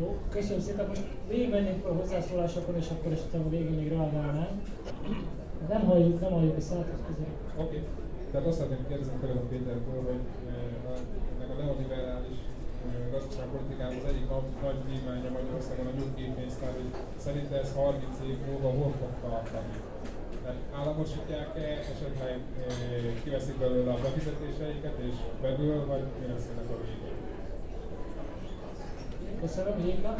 Jó, köszönöm szépen. Most végigmennénk a hozzászólásokon, és akkor esetleg a végén még reagálnánk. Nem halljuk, nem halljuk a szálltat közel. Oké. Okay. Tehát azt szeretném kérdezni tőled a Pétertől, hogy eh, a, ennek neoliberális eh, gazdaságpolitikának az egyik nagy, vívmánya Magyarországon a nyugdíjpénztár, hogy szerint ez 30 év múlva hol fog tartani? Tehát államosítják-e, esetleg e, kiveszik belőle a befizetéseiket és belül, vagy mi lesz ennek a végén? Köszönöm, Jéka.